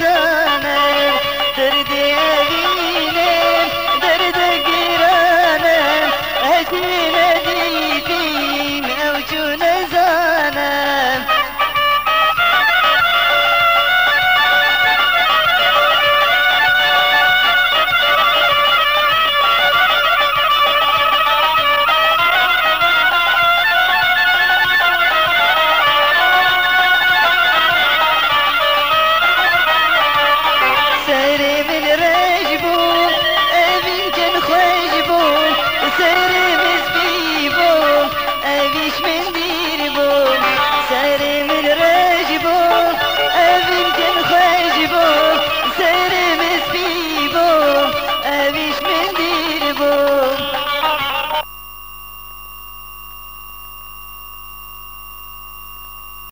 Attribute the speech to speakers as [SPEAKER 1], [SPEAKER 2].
[SPEAKER 1] ಮಗೇ